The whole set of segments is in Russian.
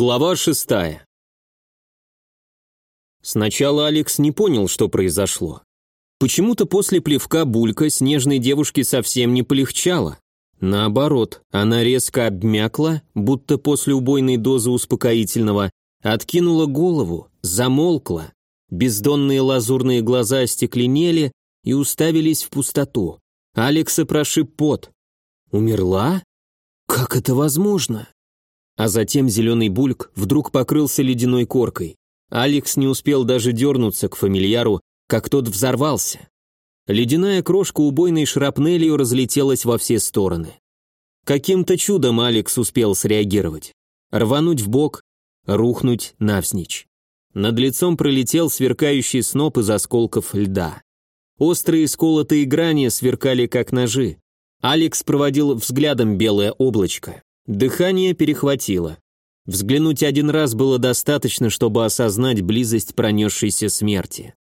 Глава шестая. Сначала Алекс не понял, что произошло. Почему-то после плевка Булька снежной девушке совсем не полегчало. Наоборот, она резко обмякла, будто после убойной дозы успокоительного, откинула голову, замолкла. Бездонные лазурные глаза остекленели и уставились в пустоту. Алекса прошиб пот. Умерла? Как это возможно? А затем зеленый бульк вдруг покрылся ледяной коркой. Алекс не успел даже дернуться к фамильяру, как тот взорвался. Ледяная крошка убойной шрапнелью разлетелась во все стороны. Каким-то чудом Алекс успел среагировать. Рвануть в бок, рухнуть навзничь. Над лицом пролетел сверкающий сноп из осколков льда. Острые сколотые грани сверкали как ножи. Алекс проводил взглядом белое облачко. Дыхание перехватило. Взглянуть один раз было достаточно, чтобы осознать близость пронесшейся смерти.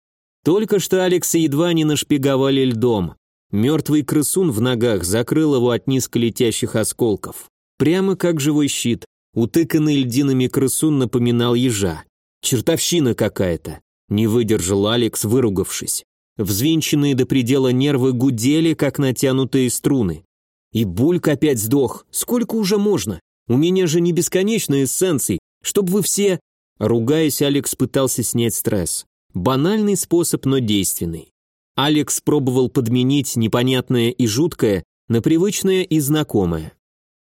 Только что Алекса едва не нашпиговали льдом. Мертвый крысун в ногах закрыл его от низколетящих осколков. Прямо как живой щит, утыканный льдинами крысун напоминал ежа. Чертовщина какая-то. Не выдержал Алекс, выругавшись. Взвинченные до предела нервы гудели, как натянутые струны. И Бульк опять сдох. Сколько уже можно? У меня же не бесконечно эссенций. Чтоб вы все... Ругаясь, Алекс пытался снять стресс. Банальный способ, но действенный. Алекс пробовал подменить непонятное и жуткое на привычное и знакомое.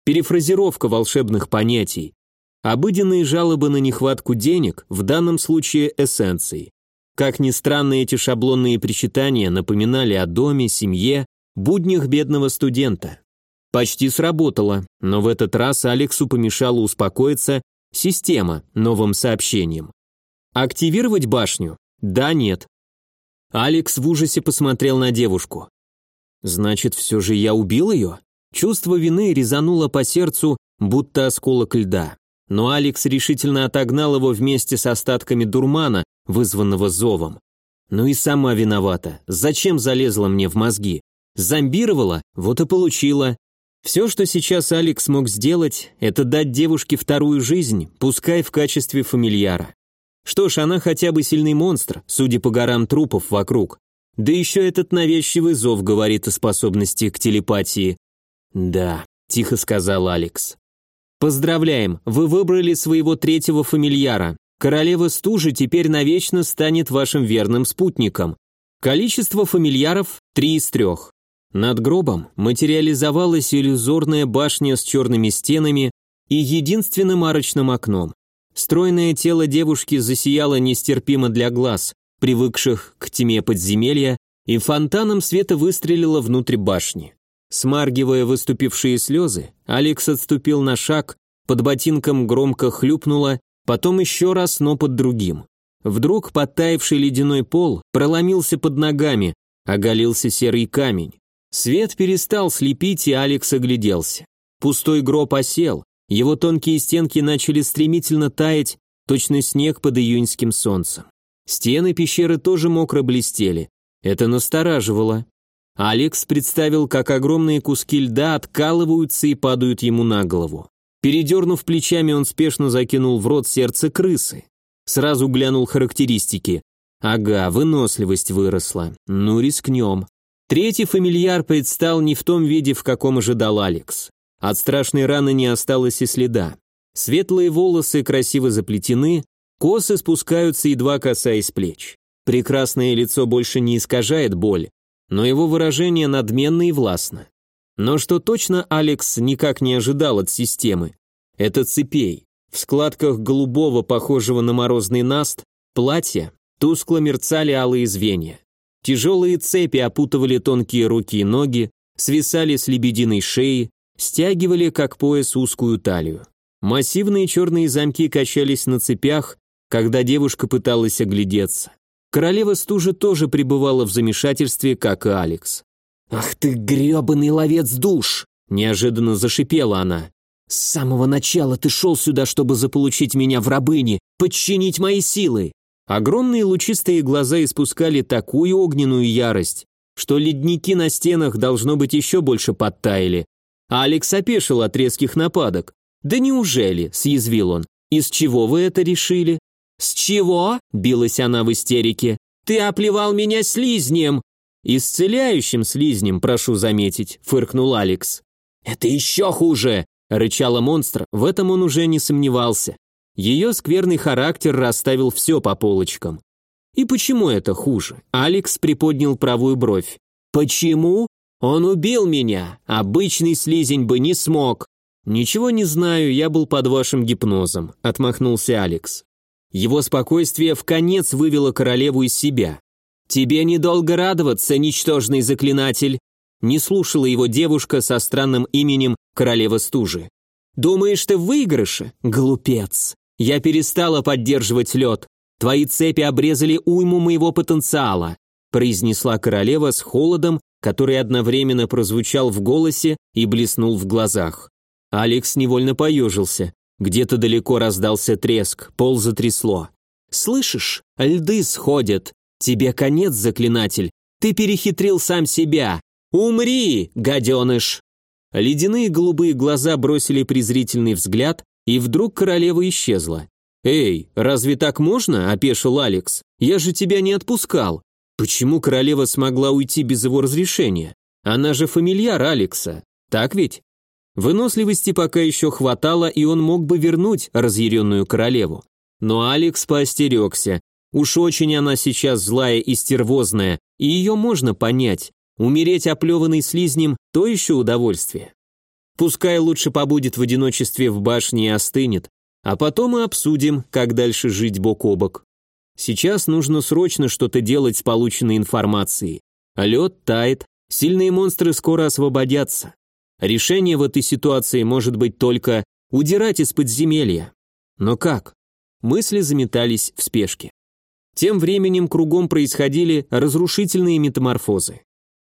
Перефразировка волшебных понятий. Обыденные жалобы на нехватку денег, в данном случае эссенции. Как ни странно, эти шаблонные причитания напоминали о доме, семье, буднях бедного студента. Почти сработало, но в этот раз Алексу помешала успокоиться система новым сообщением. Активировать башню? Да, нет. Алекс в ужасе посмотрел на девушку. Значит, все же я убил ее? Чувство вины резануло по сердцу, будто осколок льда. Но Алекс решительно отогнал его вместе с остатками дурмана, вызванного зовом. Ну и сама виновата. Зачем залезла мне в мозги? Зомбировала? Вот и получила. Все, что сейчас Алекс мог сделать, это дать девушке вторую жизнь, пускай в качестве фамильяра. Что ж, она хотя бы сильный монстр, судя по горам трупов вокруг. Да еще этот навязчивый зов говорит о способности к телепатии. «Да», — тихо сказал Алекс. «Поздравляем, вы выбрали своего третьего фамильяра. Королева стужи теперь навечно станет вашим верным спутником. Количество фамильяров – три из трех. Над гробом материализовалась иллюзорная башня с черными стенами и единственным арочным окном. Стройное тело девушки засияло нестерпимо для глаз, привыкших к тьме подземелья, и фонтаном света выстрелило внутрь башни. Смаргивая выступившие слезы, Алекс отступил на шаг, под ботинком громко хлюпнуло, потом еще раз, но под другим. Вдруг подтаявший ледяной пол проломился под ногами, оголился серый камень. Свет перестал слепить, и Алекс огляделся. Пустой гроб осел, его тонкие стенки начали стремительно таять, точно снег под июньским солнцем. Стены пещеры тоже мокро блестели. Это настораживало. Алекс представил, как огромные куски льда откалываются и падают ему на голову. Передернув плечами, он спешно закинул в рот сердце крысы. Сразу глянул характеристики. Ага, выносливость выросла. Ну, рискнем. Третий фамильяр предстал не в том виде, в каком ожидал Алекс. От страшной раны не осталось и следа. Светлые волосы красиво заплетены, косы спускаются, едва касаясь плеч. Прекрасное лицо больше не искажает боль, но его выражение надменно и властно. Но что точно Алекс никак не ожидал от системы, это цепей. В складках голубого, похожего на морозный наст, платья тускло мерцали алые звенья. Тяжелые цепи опутывали тонкие руки и ноги, свисали с лебединой шеи, стягивали, как пояс, узкую талию. Массивные черные замки качались на цепях, когда девушка пыталась оглядеться. Королева стужи тоже пребывала в замешательстве, как и Алекс. «Ах ты гребаный ловец душ!» – неожиданно зашипела она. «С самого начала ты шел сюда, чтобы заполучить меня в рабыни, подчинить мои силы. Огромные лучистые глаза испускали такую огненную ярость, что ледники на стенах должно быть еще больше подтаяли. А Алекс опешил от резких нападок. «Да неужели?» – съязвил он. Из чего вы это решили? С чего? Билась она в истерике. Ты оплевал меня слизнем. Исцеляющим слизнем, прошу заметить, фыркнул Алекс. Это еще хуже, рычала монстр, в этом он уже не сомневался. Ее скверный характер расставил все по полочкам. И почему это хуже? Алекс приподнял правую бровь. Почему? Он убил меня. Обычный слизень бы не смог. Ничего не знаю, я был под вашим гипнозом, отмахнулся Алекс. Его спокойствие в конец вывело королеву из себя. Тебе недолго радоваться, ничтожный заклинатель, не слушала его девушка со странным именем Королева Стужи. Думаешь, ты в выигрыше? Глупец. Я перестала поддерживать лед. Твои цепи обрезали уйму моего потенциала произнесла королева с холодом, который одновременно прозвучал в голосе и блеснул в глазах. Алекс невольно поежился. Где-то далеко раздался треск, пол затрясло. «Слышишь? Льды сходят. Тебе конец, заклинатель. Ты перехитрил сам себя. Умри, гаденыш!» Ледяные голубые глаза бросили презрительный взгляд, и вдруг королева исчезла. «Эй, разве так можно?» – опешил Алекс. «Я же тебя не отпускал». Почему королева смогла уйти без его разрешения? Она же фамильяр Алекса, так ведь? Выносливости пока еще хватало, и он мог бы вернуть разъяренную королеву. Но Алекс поостерегся. Уж очень она сейчас злая и стервозная, и ее можно понять. Умереть оплеванный слизнем – то еще удовольствие. Пускай лучше побудет в одиночестве в башне и остынет, а потом и обсудим, как дальше жить бок о бок. Сейчас нужно срочно что-то делать с полученной информацией. Лед тает, сильные монстры скоро освободятся. Решение в этой ситуации может быть только удирать из подземелья. Но как? Мысли заметались в спешке. Тем временем кругом происходили разрушительные метаморфозы.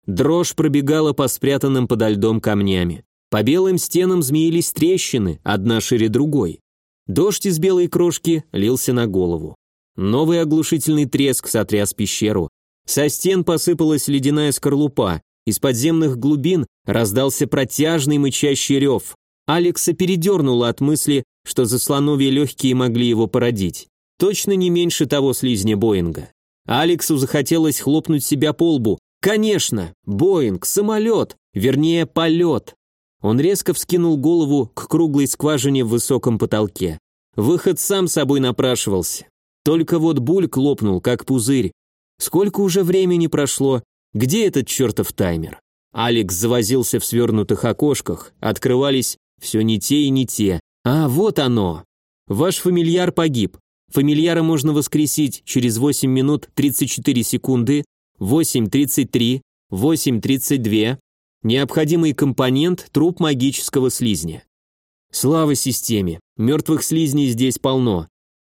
Дрожь пробегала по спрятанным подо льдом камнями. По белым стенам змеились трещины, одна шире другой. Дождь из белой крошки лился на голову. Новый оглушительный треск сотряс пещеру. Со стен посыпалась ледяная скорлупа. Из подземных глубин раздался протяжный мычащий рев. Алекса передернуло от мысли, что заслоновья легкие могли его породить. Точно не меньше того слизня Боинга. Алексу захотелось хлопнуть себя по лбу. Конечно, Боинг, самолет, вернее, полет. Он резко вскинул голову к круглой скважине в высоком потолке. Выход сам собой напрашивался. Только вот бульк лопнул, как пузырь. Сколько уже времени прошло? Где этот чертов таймер? Алекс завозился в свернутых окошках, открывались все не те и не те. А, вот оно. Ваш фамильяр погиб. Фамильяра можно воскресить через 8 минут 34 секунды, 8.33, 8.32. Необходимый компонент – труп магического слизня. Слава системе. Мертвых слизней здесь полно.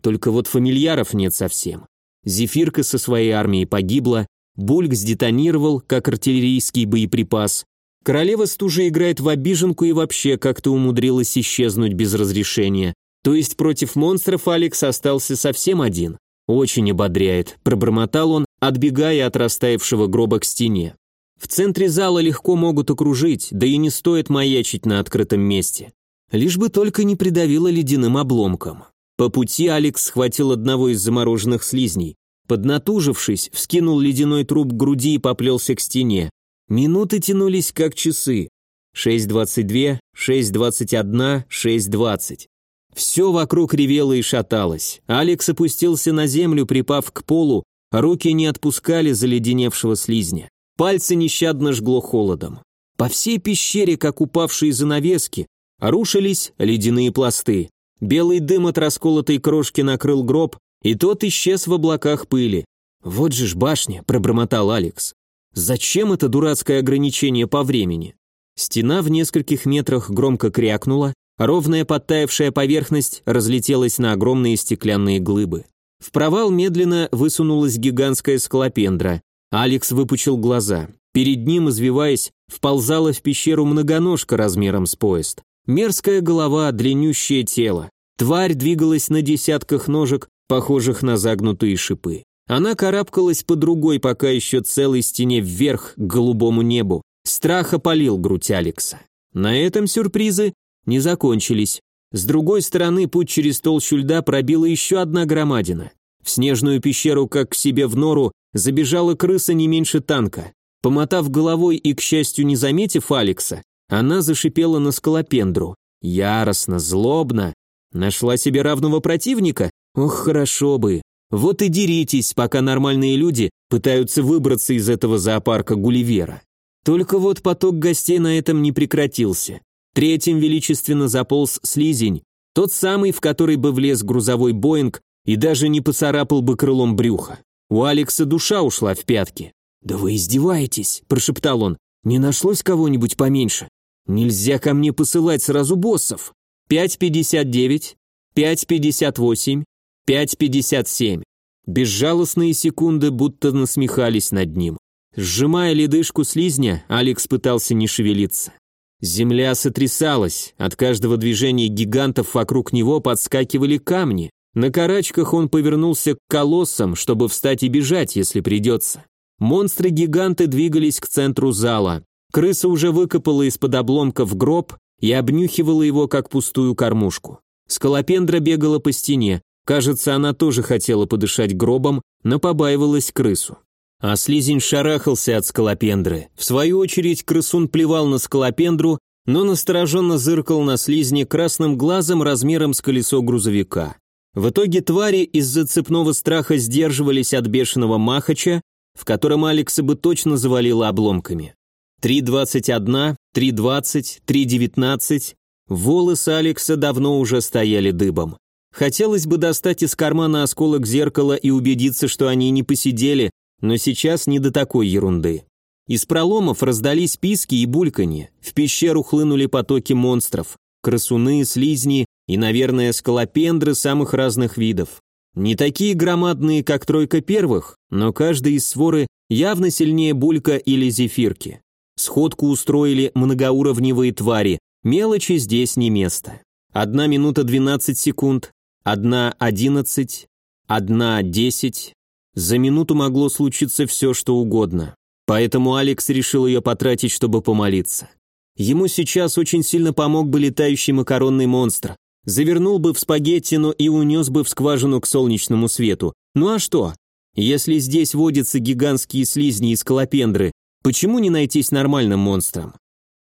Только вот фамильяров нет совсем. Зефирка со своей армией погибла, Бульк сдетонировал, как артиллерийский боеприпас. Королева стужа играет в обиженку и вообще как-то умудрилась исчезнуть без разрешения. То есть против монстров Алекс остался совсем один. Очень ободряет, пробормотал он, отбегая от растаявшего гроба к стене. В центре зала легко могут окружить, да и не стоит маячить на открытом месте. Лишь бы только не придавило ледяным обломком. По пути Алекс схватил одного из замороженных слизней. Поднатужившись, вскинул ледяной труп к груди и поплелся к стене. Минуты тянулись как часы. 6.22, 6.21, 6.20. Все вокруг ревело и шаталось. Алекс опустился на землю, припав к полу, руки не отпускали заледеневшего слизня. Пальцы нещадно жгло холодом. По всей пещере, как упавшие занавески, рушились ледяные пласты. Белый дым от расколотой крошки накрыл гроб, и тот исчез в облаках пыли. «Вот же ж башня», — пробормотал Алекс. «Зачем это дурацкое ограничение по времени?» Стена в нескольких метрах громко крякнула, ровная подтаявшая поверхность разлетелась на огромные стеклянные глыбы. В провал медленно высунулась гигантская скалопендра. Алекс выпучил глаза. Перед ним, извиваясь, вползала в пещеру многоножка размером с поезд. Мерзкая голова, длиннющее тело. Тварь двигалась на десятках ножек, похожих на загнутые шипы. Она карабкалась по другой, пока еще целой стене вверх к голубому небу. Страх опалил грудь Алекса. На этом сюрпризы не закончились. С другой стороны путь через толщу льда пробила еще одна громадина. В снежную пещеру, как к себе в нору, забежала крыса не меньше танка. Помотав головой и, к счастью, не заметив Алекса, она зашипела на скалопендру. Яростно, злобно. Нашла себе равного противника? Ох, хорошо бы. Вот и деритесь, пока нормальные люди пытаются выбраться из этого зоопарка Гулливера. Только вот поток гостей на этом не прекратился. Третьим величественно заполз слизень, тот самый, в который бы влез грузовой Боинг и даже не поцарапал бы крылом брюха. У Алекса душа ушла в пятки. «Да вы издеваетесь», – прошептал он. «Не нашлось кого-нибудь поменьше? Нельзя ко мне посылать сразу боссов. 5.59, 5.58, 5.57. Безжалостные секунды будто насмехались над ним. Сжимая ледышку слизня, Алекс пытался не шевелиться. Земля сотрясалась, от каждого движения гигантов вокруг него подскакивали камни. На карачках он повернулся к колоссам, чтобы встать и бежать, если придется. Монстры-гиганты двигались к центру зала. Крыса уже выкопала из-под обломков гроб и обнюхивала его, как пустую кормушку. Скалопендра бегала по стене. Кажется, она тоже хотела подышать гробом, но побаивалась крысу. А слизень шарахался от скалопендры. В свою очередь крысун плевал на скалопендру, но настороженно зыркал на слизни красным глазом размером с колесо грузовика. В итоге твари из-за цепного страха сдерживались от бешеного махача, в котором Алекса бы точно завалило обломками. 3.21, 3.20, 3.19. Волосы Алекса давно уже стояли дыбом. Хотелось бы достать из кармана осколок зеркала и убедиться, что они не посидели, но сейчас не до такой ерунды. Из проломов раздались писки и бульканье. В пещеру хлынули потоки монстров. Красуны, слизни и, наверное, скалопендры самых разных видов. Не такие громадные, как тройка первых, но каждый из своры явно сильнее булька или зефирки. Сходку устроили многоуровневые твари, мелочи здесь не место. Одна минута 12 секунд, одна 11, одна 10. За минуту могло случиться все, что угодно. Поэтому Алекс решил ее потратить, чтобы помолиться. Ему сейчас очень сильно помог бы летающий макаронный монстр. Завернул бы в спагетти, но и унес бы в скважину к солнечному свету. Ну а что? Если здесь водятся гигантские слизни и скалопендры, Почему не найтись нормальным монстром?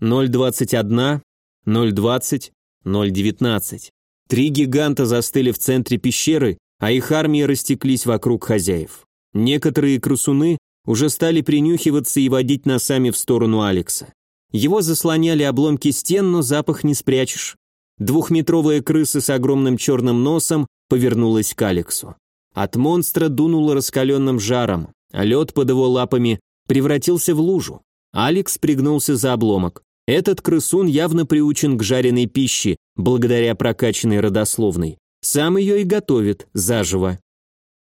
0.21, 0.20, 0.19. Три гиганта застыли в центре пещеры, а их армии растеклись вокруг хозяев. Некоторые крысуны уже стали принюхиваться и водить носами в сторону Алекса. Его заслоняли обломки стен, но запах не спрячешь. Двухметровая крыса с огромным черным носом повернулась к Алексу. От монстра дунуло раскаленным жаром, а лед под его лапами превратился в лужу. Алекс пригнулся за обломок. Этот крысун явно приучен к жареной пище, благодаря прокачанной родословной. Сам ее и готовит, заживо.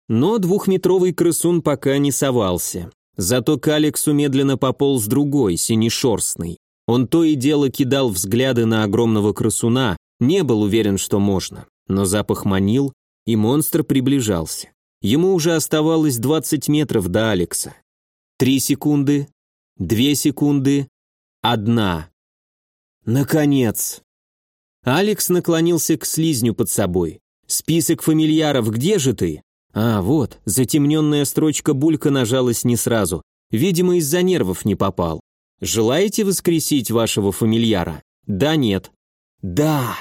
Но двухметровый крысун пока не совался. Зато к Алексу медленно пополз другой, синешерстный. Он то и дело кидал взгляды на огромного крысуна, не был уверен, что можно. Но запах манил, и монстр приближался. Ему уже оставалось 20 метров до Алекса. Три секунды, две секунды, одна. Наконец. Алекс наклонился к слизню под собой. Список фамильяров, где же ты? А, вот, затемненная строчка булька нажалась не сразу. Видимо, из-за нервов не попал. Желаете воскресить вашего фамильяра? Да, нет. Да.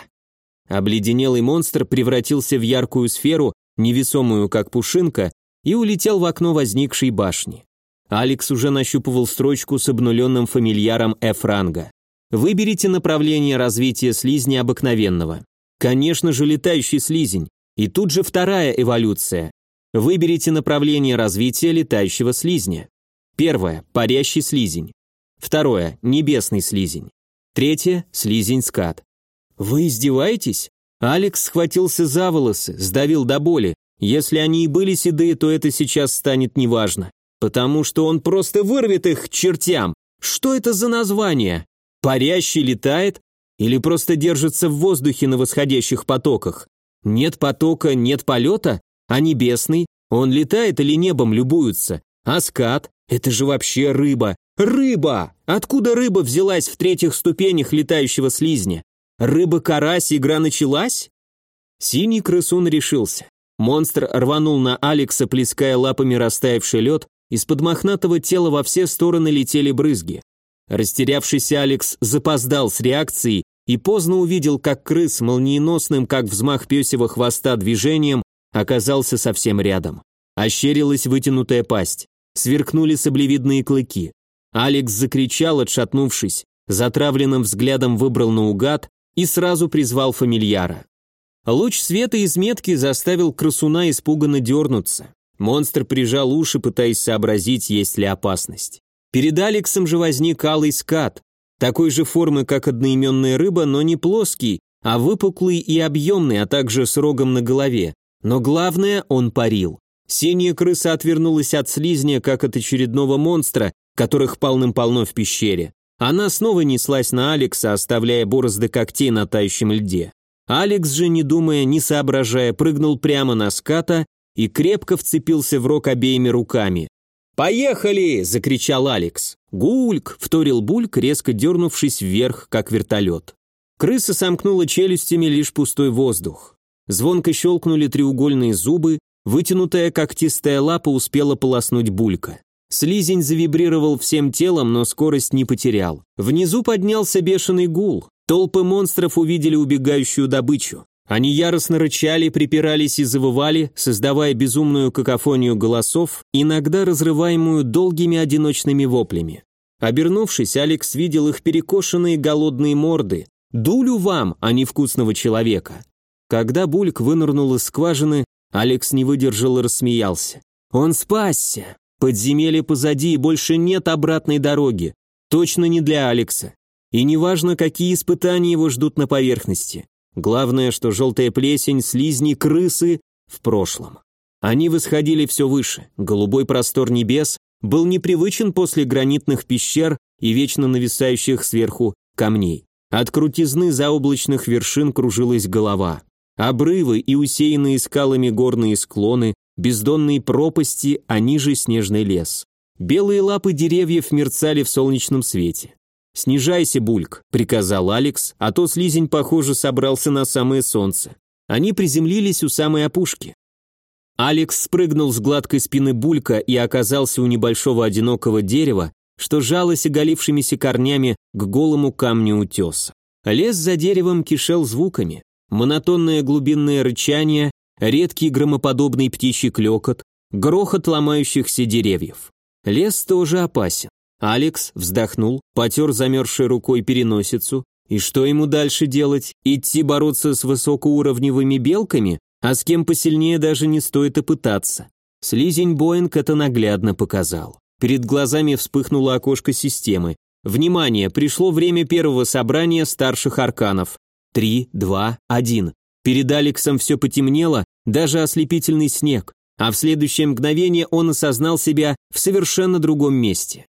Обледенелый монстр превратился в яркую сферу, невесомую как пушинка, и улетел в окно возникшей башни. Алекс уже нащупывал строчку с обнуленным фамильяром F-ранга. Выберите направление развития слизня обыкновенного. Конечно же, летающий слизень. И тут же вторая эволюция. Выберите направление развития летающего слизня. Первое – парящий слизень. Второе – небесный слизень. Третье – слизень-скат. Вы издеваетесь? Алекс схватился за волосы, сдавил до боли. Если они и были седые, то это сейчас станет неважно. Потому что он просто вырвет их к чертям. Что это за название? Парящий летает? Или просто держится в воздухе на восходящих потоках? Нет потока, нет полета? А небесный? Он летает или небом любуется? А скат? Это же вообще рыба. Рыба! Откуда рыба взялась в третьих ступенях летающего слизня? Рыба-карась, игра началась? Синий крысун решился. Монстр рванул на Алекса, плеская лапами растаявший лед, из-под мохнатого тела во все стороны летели брызги. Растерявшийся Алекс запоздал с реакцией и поздно увидел, как крыс молниеносным, как взмах пёсего хвоста движением, оказался совсем рядом. Ощерилась вытянутая пасть, сверкнули саблевидные клыки. Алекс закричал, отшатнувшись, затравленным взглядом выбрал наугад и сразу призвал фамильяра. Луч света из метки заставил красуна испуганно дернуться. Монстр прижал уши, пытаясь сообразить, есть ли опасность. Перед Алексом же возник алый скат, такой же формы, как одноименная рыба, но не плоский, а выпуклый и объемный, а также с рогом на голове. Но главное, он парил. Синяя крыса отвернулась от слизня, как от очередного монстра, которых полным-полно в пещере. Она снова неслась на Алекса, оставляя борозды когтей на тающем льде. Алекс же, не думая, не соображая, прыгнул прямо на ската и крепко вцепился в рог обеими руками. «Поехали!» – закричал Алекс. «Гульк!» – вторил Бульк, резко дернувшись вверх, как вертолет. Крыса сомкнула челюстями лишь пустой воздух. Звонко щелкнули треугольные зубы, вытянутая когтистая лапа успела полоснуть Булька. Слизень завибрировал всем телом, но скорость не потерял. Внизу поднялся бешеный гул. Толпы монстров увидели убегающую добычу. Они яростно рычали, припирались и завывали, создавая безумную какофонию голосов, иногда разрываемую долгими одиночными воплями. Обернувшись, Алекс видел их перекошенные голодные морды. «Дулю вам, а не вкусного человека!» Когда Бульк вынырнул из скважины, Алекс не выдержал и рассмеялся. «Он спасся! Подземелье позади, и больше нет обратной дороги. Точно не для Алекса. И неважно, какие испытания его ждут на поверхности. Главное, что желтая плесень, слизни, крысы в прошлом. Они восходили все выше. Голубой простор небес был непривычен после гранитных пещер и вечно нависающих сверху камней. От крутизны заоблачных вершин кружилась голова. Обрывы и усеянные скалами горные склоны бездонные пропасти, а ниже снежный лес. Белые лапы деревьев мерцали в солнечном свете. «Снижайся, Бульк», — приказал Алекс, а то слизень, похоже, собрался на самое солнце. Они приземлились у самой опушки. Алекс спрыгнул с гладкой спины Булька и оказался у небольшого одинокого дерева, что жалось оголившимися корнями к голому камню утеса. Лес за деревом кишел звуками. Монотонное глубинное рычание, редкий громоподобный птичий клекот, грохот ломающихся деревьев. Лес тоже опасен. Алекс вздохнул, потер замерзшей рукой переносицу. И что ему дальше делать? Идти бороться с высокоуровневыми белками? А с кем посильнее даже не стоит и пытаться. Слизень Боинг это наглядно показал. Перед глазами вспыхнуло окошко системы. Внимание, пришло время первого собрания старших арканов. Три, два, один. Перед Алексом все потемнело, даже ослепительный снег, а в следующее мгновение он осознал себя в совершенно другом месте.